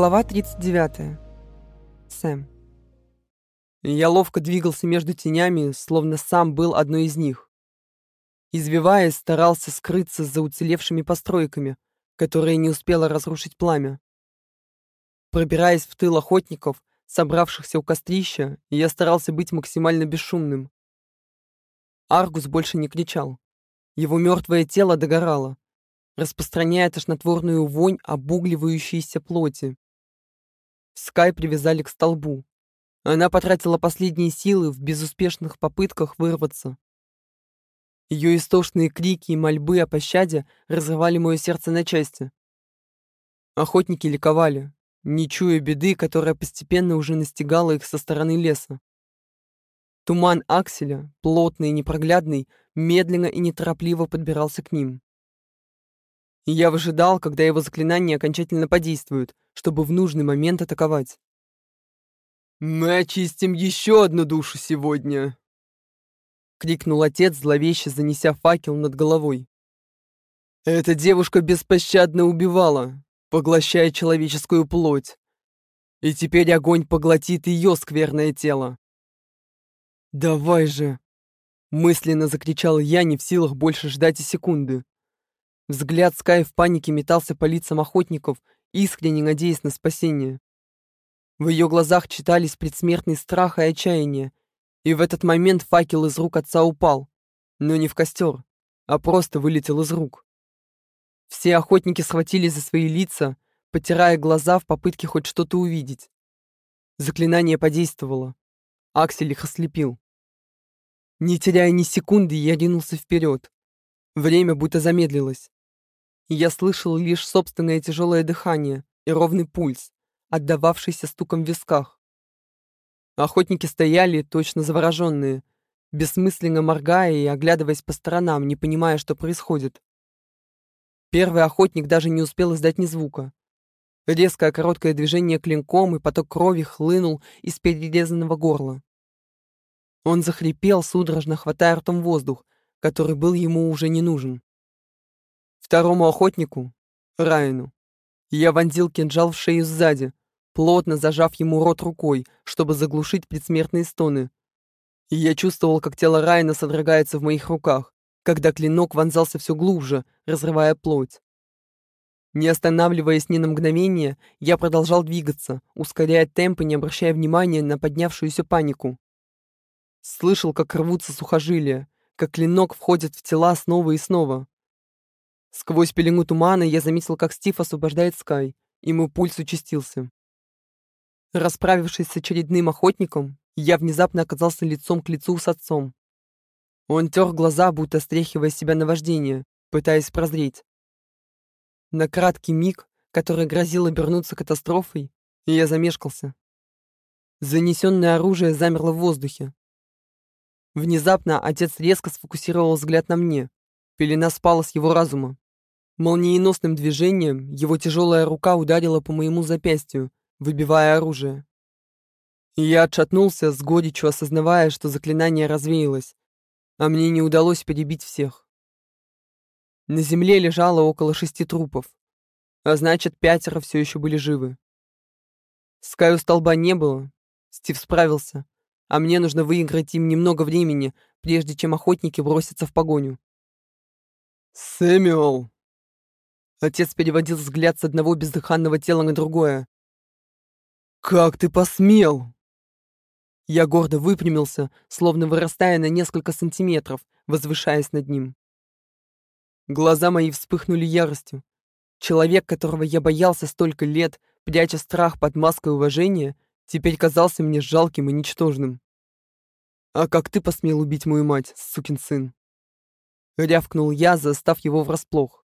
Глава 39. Сэм. Я ловко двигался между тенями, словно сам был одной из них. Извиваясь, старался скрыться за уцелевшими постройками, которые не успело разрушить пламя. Пробираясь в тыл охотников, собравшихся у кострища, я старался быть максимально бесшумным. Аргус больше не кричал. Его мертвое тело догорало, распространяя тошнотворную вонь обугливающейся плоти. Скай привязали к столбу. Она потратила последние силы в безуспешных попытках вырваться. Ее истошные крики и мольбы о пощаде разрывали мое сердце на части. Охотники ликовали, не чуя беды, которая постепенно уже настигала их со стороны леса. Туман Акселя, плотный и непроглядный, медленно и неторопливо подбирался к ним. я выжидал, когда его заклинания окончательно подействуют, чтобы в нужный момент атаковать. «Мы очистим еще одну душу сегодня!» — крикнул отец, зловеще занеся факел над головой. «Эта девушка беспощадно убивала, поглощая человеческую плоть. И теперь огонь поглотит ее скверное тело. «Давай же!» — мысленно закричал я, не в силах больше ждать и секунды. Взгляд Скай в панике метался по лицам охотников, искренне надеясь на спасение. В ее глазах читались предсмертный страх и отчаяние, и в этот момент факел из рук отца упал, но не в костер, а просто вылетел из рук. Все охотники схватились за свои лица, потирая глаза в попытке хоть что-то увидеть. Заклинание подействовало. Аксель их ослепил. Не теряя ни секунды, я ринулся вперед. Время будто замедлилось. Я слышал лишь собственное тяжелое дыхание и ровный пульс, отдававшийся стуком в висках. Охотники стояли, точно завороженные, бессмысленно моргая и оглядываясь по сторонам, не понимая, что происходит. Первый охотник даже не успел издать ни звука. Резкое короткое движение клинком, и поток крови хлынул из перерезанного горла. Он захрипел, судорожно хватая ртом воздух, который был ему уже не нужен. Второму охотнику, Райану, я вонзил кинжал в шею сзади, плотно зажав ему рот рукой, чтобы заглушить предсмертные стоны. И я чувствовал, как тело Райана содрогается в моих руках, когда клинок вонзался все глубже, разрывая плоть. Не останавливаясь ни на мгновение, я продолжал двигаться, ускоряя темп и не обращая внимания на поднявшуюся панику. Слышал, как рвутся сухожилия, как клинок входит в тела снова и снова. Сквозь пелену тумана я заметил, как Стив освобождает Скай, и мой пульс участился. Расправившись с очередным охотником, я внезапно оказался лицом к лицу с отцом. Он тер глаза, будто стряхивая себя на вождение, пытаясь прозреть. На краткий миг, который грозил обернуться катастрофой, я замешкался. Занесенное оружие замерло в воздухе. Внезапно отец резко сфокусировал взгляд на мне. Пелена спала с его разума. Молниеносным движением его тяжелая рука ударила по моему запястью, выбивая оружие. я отшатнулся, с горечью осознавая, что заклинание развеялось, а мне не удалось перебить всех. На земле лежало около шести трупов, а значит, пятеро все еще были живы. Скай у столба не было, Стив справился, а мне нужно выиграть им немного времени, прежде чем охотники бросятся в погоню. «Сэмюэл!» Отец переводил взгляд с одного бездыханного тела на другое. «Как ты посмел?» Я гордо выпрямился, словно вырастая на несколько сантиметров, возвышаясь над ним. Глаза мои вспыхнули яростью. Человек, которого я боялся столько лет, пряча страх под маской уважения, теперь казался мне жалким и ничтожным. «А как ты посмел убить мою мать, сукин сын?» Рявкнул я, застав его врасплох.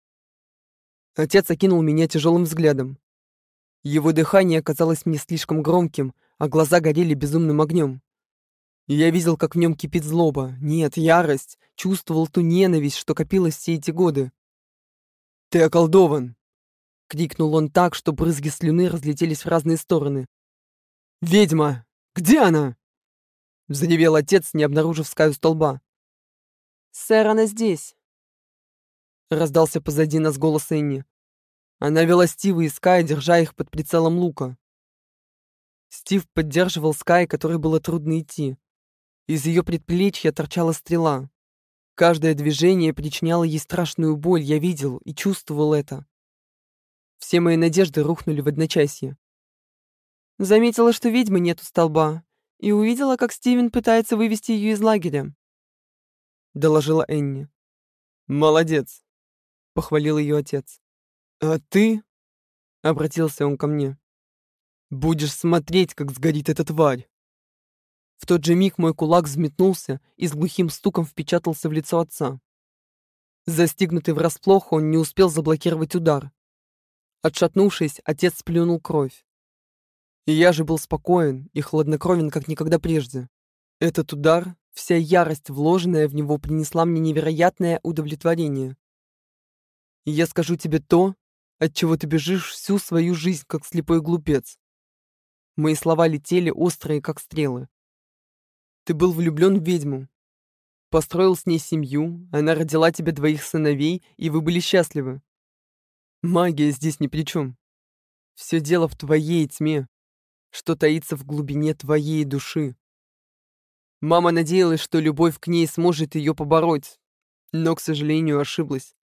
Отец окинул меня тяжелым взглядом. Его дыхание казалось мне слишком громким, а глаза горели безумным огнем. Я видел, как в нем кипит злоба, нет, ярость, чувствовал ту ненависть, что копилась все эти годы. «Ты околдован!» — крикнул он так, что брызги слюны разлетелись в разные стороны. «Ведьма! Где она?» — взревел отец, не обнаружив Скаю столба. «Сэр, она здесь!» — раздался позади нас голос Энни. Она вела Стива и Скай, держа их под прицелом лука. Стив поддерживал Скай, которой было трудно идти. Из ее предплечья торчала стрела. Каждое движение причиняло ей страшную боль, я видел и чувствовал это. Все мои надежды рухнули в одночасье. Заметила, что ведьмы нет у столба, и увидела, как Стивен пытается вывести ее из лагеря. Доложила Энни. «Молодец», — похвалил ее отец. «А ты?» — обратился он ко мне. «Будешь смотреть, как сгорит эта тварь!» В тот же миг мой кулак взметнулся и с глухим стуком впечатался в лицо отца. Застигнутый врасплох, он не успел заблокировать удар. Отшатнувшись, отец сплюнул кровь. И я же был спокоен и хладнокровен, как никогда прежде. Этот удар, вся ярость, вложенная в него, принесла мне невероятное удовлетворение. И я скажу тебе то, от чего ты бежишь всю свою жизнь, как слепой глупец. Мои слова летели острые, как стрелы. Ты был влюблен в ведьму. Построил с ней семью, она родила тебе двоих сыновей, и вы были счастливы. Магия здесь ни при чем. Все дело в твоей тьме, что таится в глубине твоей души. Мама надеялась, что любовь к ней сможет ее побороть, но, к сожалению, ошиблась.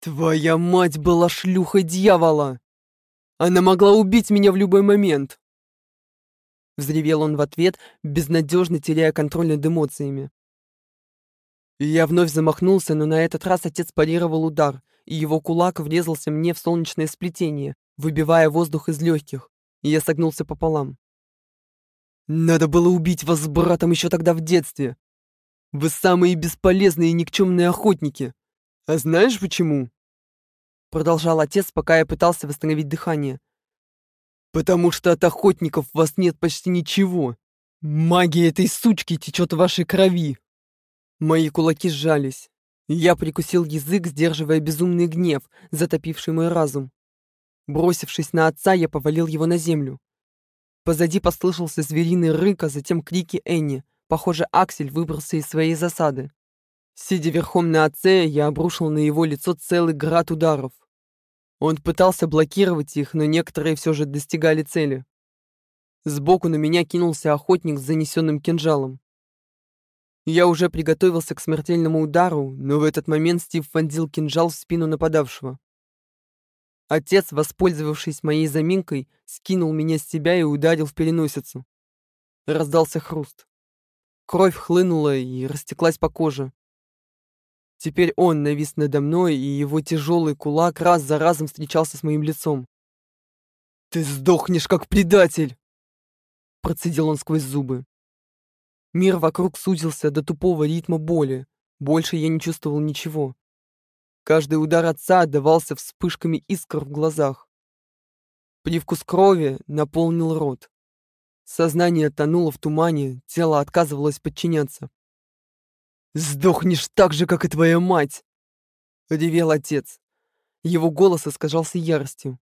Твоя мать была шлюхой дьявола! Она могла убить меня в любой момент!» Взревел он в ответ, безнадежно теряя контроль над эмоциями. Я вновь замахнулся, но на этот раз отец парировал удар, и его кулак врезался мне в солнечное сплетение, выбивая воздух из легких, и я согнулся пополам. «Надо было убить вас с братом еще тогда в детстве! Вы самые бесполезные и никчемные охотники! А знаешь почему?» Продолжал отец, пока я пытался восстановить дыхание. «Потому что от охотников у вас нет почти ничего. Магия этой сучки течет в вашей крови!» Мои кулаки сжались. Я прикусил язык, сдерживая безумный гнев, затопивший мой разум. Бросившись на отца, я повалил его на землю. Позади послышался звериный рык, а затем крики Энни. Похоже, Аксель выбрался из своей засады. Сидя верхом на отце, я обрушил на его лицо целый град ударов. Он пытался блокировать их, но некоторые все же достигали цели. Сбоку на меня кинулся охотник с занесенным кинжалом. Я уже приготовился к смертельному удару, но в этот момент Стив вонзил кинжал в спину нападавшего. Отец, воспользовавшись моей заминкой, скинул меня с себя и ударил в переносицу. Раздался хруст. Кровь хлынула и растеклась по коже. Теперь он навис надо мной, и его тяжелый кулак раз за разом встречался с моим лицом. «Ты сдохнешь, как предатель!» Процедил он сквозь зубы. Мир вокруг сузился до тупого ритма боли. Больше я не чувствовал ничего. Каждый удар отца отдавался вспышками искр в глазах. Привкус крови наполнил рот. Сознание тонуло в тумане, тело отказывалось подчиняться. «Сдохнешь так же, как и твоя мать!» — ревел отец. Его голос искажался яростью.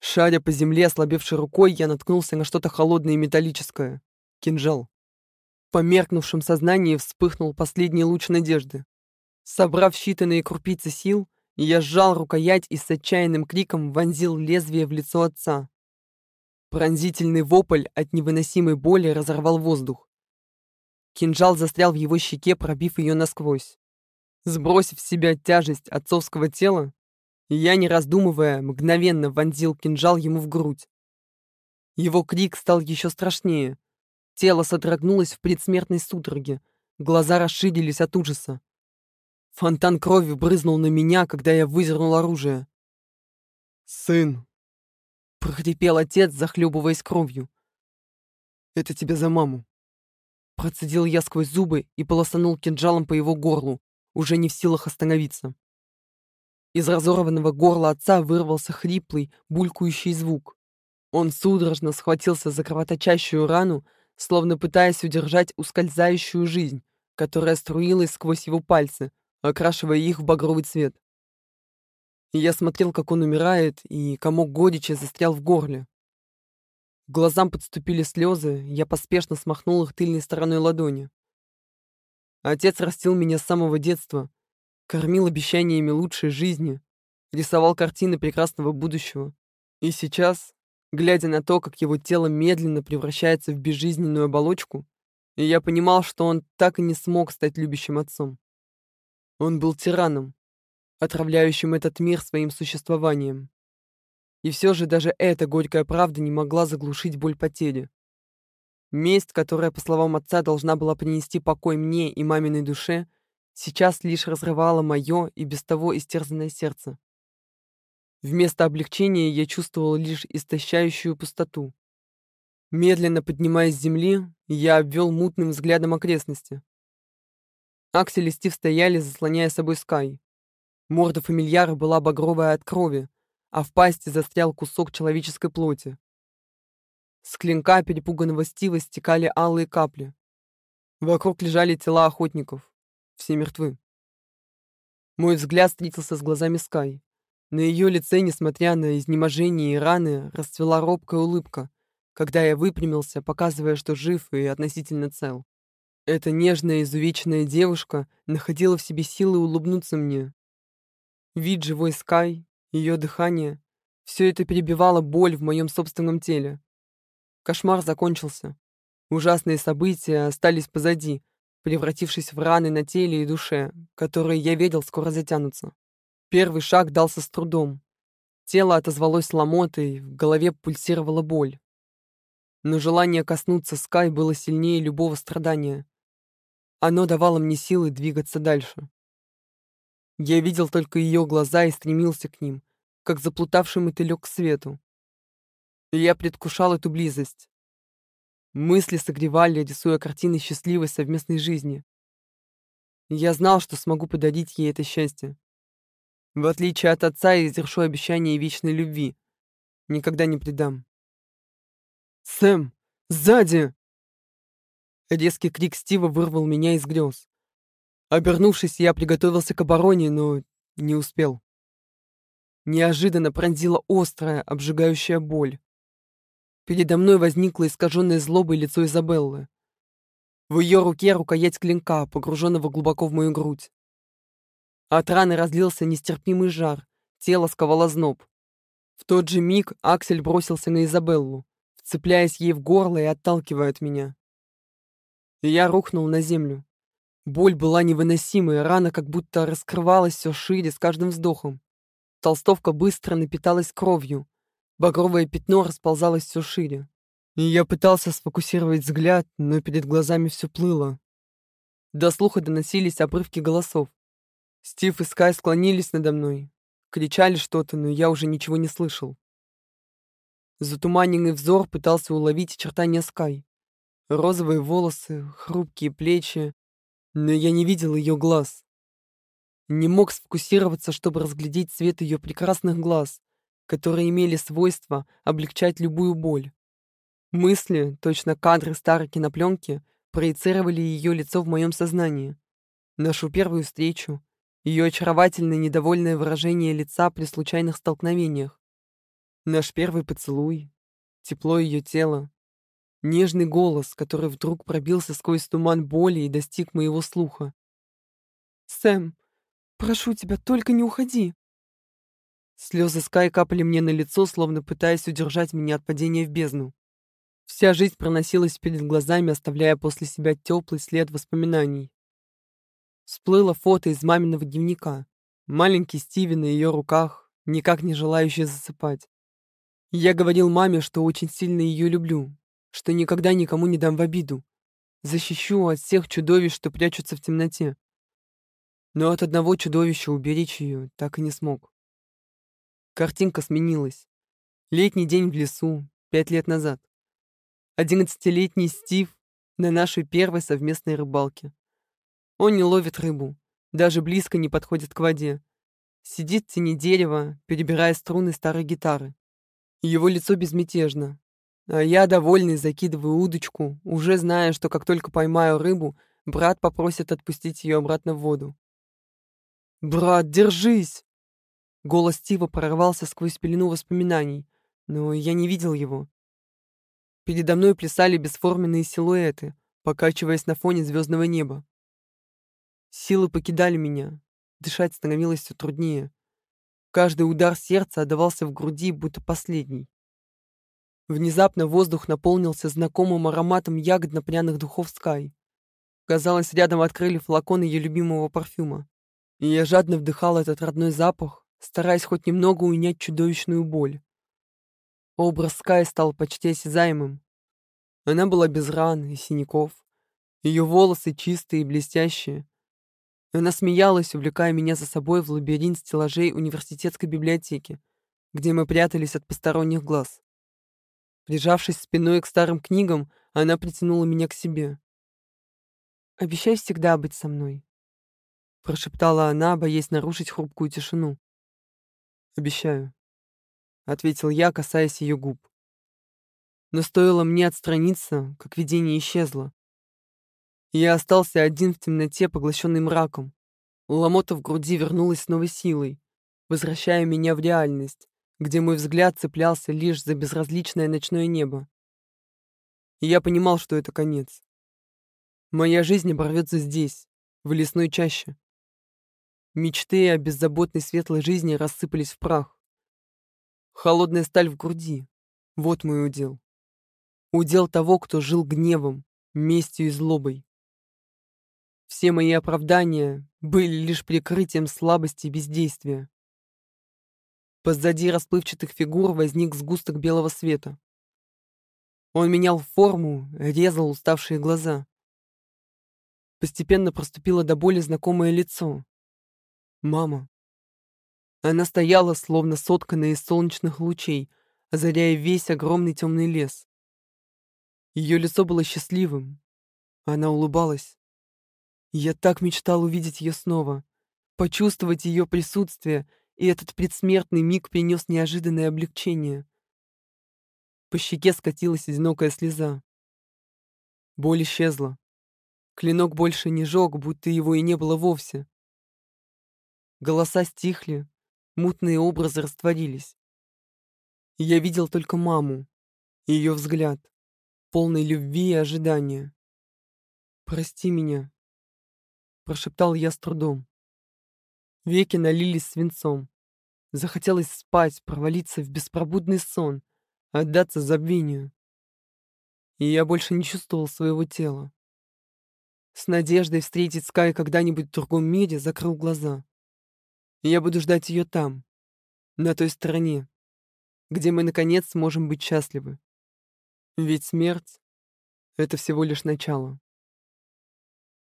Шаря по земле ослабевшей рукой, я наткнулся на что-то холодное и металлическое. Кинжал. В померкнувшем сознании вспыхнул последний луч надежды. Собрав считанные крупицы сил, я сжал рукоять и с отчаянным криком вонзил лезвие в лицо отца. Пронзительный вопль от невыносимой боли разорвал воздух. Кинжал застрял в его щеке, пробив ее насквозь. Сбросив с себя тяжесть отцовского тела, я, не раздумывая, мгновенно вонзил кинжал ему в грудь. Его крик стал еще страшнее. Тело содрогнулось в предсмертной судороге, глаза расширились от ужаса. Фонтан крови брызнул на меня, когда я выдернул оружие. «Сын!» — прохрипел отец, захлебываясь кровью. «Это тебе за маму». Процедил я сквозь зубы и полосанул кинжалом по его горлу, уже не в силах остановиться. Из разорванного горла отца вырвался хриплый, булькающий звук. Он судорожно схватился за кровоточащую рану, словно пытаясь удержать ускользающую жизнь, которая струилась сквозь его пальцы, окрашивая их в багровый цвет. Я смотрел, как он умирает, и комок годича застрял в горле. К глазам подступили слезы, я поспешно смахнул их тыльной стороной ладони. Отец растил меня с самого детства, кормил обещаниями лучшей жизни, рисовал картины прекрасного будущего. И сейчас, глядя на то, как его тело медленно превращается в безжизненную оболочку, я понимал, что он так и не смог стать любящим отцом. Он был тираном, отравляющим этот мир своим существованием. И все же даже эта горькая правда не могла заглушить боль потери. Месть, которая, по словам отца, должна была принести покой мне и маминой душе, сейчас лишь разрывала мое и без того истерзанное сердце. Вместо облегчения я чувствовал лишь истощающую пустоту. Медленно поднимаясь с земли, я обвел мутным взглядом окрестности. Аксель и Стив стояли, заслоняя собой Скай. Морда фамильяра была багровая от крови, а в пасти застрял кусок человеческой плоти. С клинка перепуганного Стива стекали алые капли. Вокруг лежали тела охотников. Все мертвы. Мой взгляд встретился с глазами Скай. На ее лице, несмотря на изнеможение и раны, расцвела робкая улыбка, когда я выпрямился, показывая, что жив и относительно цел. Эта нежная, изувеченная девушка находила в себе силы улыбнуться мне. Вид живой Скай, ее дыхание — все это перебивало боль в моем собственном теле. Кошмар закончился. Ужасные события остались позади, превратившись в раны на теле и душе, которые, я видел, скоро затянутся. Первый шаг дался с трудом. Тело отозвалось ломотой, в голове пульсировала боль. Но желание коснуться Скай было сильнее любого страдания. Оно давало мне силы двигаться дальше. Я видел только ее глаза и стремился к ним, как заплутавший мотылек к свету и я предвкушал эту близость. Мысли согревали, рисуя картины счастливой совместной жизни. я знал, что смогу подарить ей это счастье. В отличие от отца, я изрешу обещание вечной любви. Никогда не предам. «Сэм! Сзади!» Резкий крик Стива вырвал меня из грез. Обернувшись, я приготовился к обороне, но не успел. Неожиданно пронзила острая, обжигающая боль. Передо мной возникло искаженное злобой лицо Изабеллы. В ее руке рукоять клинка, погруженного глубоко в мою грудь. От раны разлился нестерпимый жар, тело сковало зноб. В тот же миг Аксель бросился на Изабеллу, вцепляясь ей в горло и отталкивая от меня. И я рухнул на землю. Боль была невыносимой, рана как будто раскрывалась все шире с каждым вздохом. Толстовка быстро напиталась кровью, Багровое пятно расползалось все шире. И я пытался сфокусировать взгляд, но перед глазами все плыло. До слуха доносились обрывки голосов. Стив и Скай склонились надо мной. Кричали что-то, но я уже ничего не слышал. Затуманенный взор пытался уловить очертания Скай. Розовые волосы, хрупкие плечи, но я не видел ее глаз. Не мог сфокусироваться, чтобы разглядеть цвет ее прекрасных глаз, которые имели свойство облегчать любую боль. Мысли, точно кадры старой кинопленки, проецировали ее лицо в моем сознании. Нашу первую встречу, ее очаровательное недовольное выражение лица при случайных столкновениях. Наш первый поцелуй, тепло ее тела, нежный голос, который вдруг пробился сквозь туман боли и достиг моего слуха. «Сэм, прошу тебя, только не уходи!» Слезы Скай капали мне на лицо, словно пытаясь удержать меня от падения в бездну. Вся жизнь проносилась перед глазами, оставляя после себя теплый след воспоминаний. Всплыло фото из маминого дневника. Маленький Стиви на ее руках, никак не желающий засыпать. Я говорил маме, что очень сильно ее люблю, что никогда никому не дам в обиду. Защищу от всех чудовищ, что прячутся в темноте. Но от одного чудовища уберечь ее так и не смог. Картинка сменилась. Летний день в лесу, пять лет назад. Одиннадцатилетний Стив на нашей первой совместной рыбалке. Он не ловит рыбу, даже близко не подходит к воде. Сидит в тени дерева, перебирая струны старой гитары. Его лицо безмятежно. А я, довольный, закидываю удочку, уже зная, что как только поймаю рыбу, брат попросит отпустить ее обратно в воду. «Брат, держись!» Голос Стива прорвался сквозь пелену воспоминаний, но я не видел его. Передо мной плясали бесформенные силуэты, покачиваясь на фоне звездного неба. Силы покидали меня, дышать становилось все труднее. Каждый удар сердца отдавался в груди, будто последний. Внезапно воздух наполнился знакомым ароматом ягодно-пряных духов Скай. Казалось, рядом открыли флакон ее любимого парфюма. И я жадно вдыхал этот родной запах, стараясь хоть немного унять чудовищную боль. Образ Скай стал почти осязаемым. Она была без ран и синяков. Ее волосы чистые и блестящие. Она смеялась, увлекая меня за собой в лабиринт стеллажей университетской библиотеки, где мы прятались от посторонних глаз. Прижавшись спиной к старым книгам, она притянула меня к себе. «Обещай всегда быть со мной», — прошептала она, боясь нарушить хрупкую тишину. «Обещаю», — ответил я, касаясь ее губ. Но стоило мне отстраниться, как видение исчезло. Я остался один в темноте, поглощенный мраком. Ломота в груди вернулась с новой силой, возвращая меня в реальность, где мой взгляд цеплялся лишь за безразличное ночное небо. И я понимал, что это конец. Моя жизнь оборвется здесь, в лесной чаще. Мечты о беззаботной светлой жизни рассыпались в прах. Холодная сталь в груди — вот мой удел. Удел того, кто жил гневом, местью и злобой. Все мои оправдания были лишь прикрытием слабости и бездействия. Позади расплывчатых фигур возник сгусток белого света. Он менял форму, резал уставшие глаза. Постепенно проступило до боли знакомое лицо. Мама. Она стояла, словно сотканная из солнечных лучей, озаряя весь огромный темный лес. Ее лицо было счастливым. Она улыбалась. Я так мечтал увидеть ее снова, почувствовать ее присутствие, и этот предсмертный миг принес неожиданное облегчение. По щеке скатилась одинокая слеза. Боль исчезла. Клинок больше не жег, будто его и не было вовсе. Голоса стихли, мутные образы растворились. я видел только маму, ее взгляд, полный любви и ожидания. «Прости меня», — прошептал я с трудом. Веки налились свинцом. Захотелось спать, провалиться в беспробудный сон, отдаться забвению. И я больше не чувствовал своего тела. С надеждой встретить Скай когда-нибудь в другом мире закрыл глаза. я буду ждать ее там, на той стороне, где мы, наконец, сможем быть счастливы. Ведь смерть — это всего лишь начало.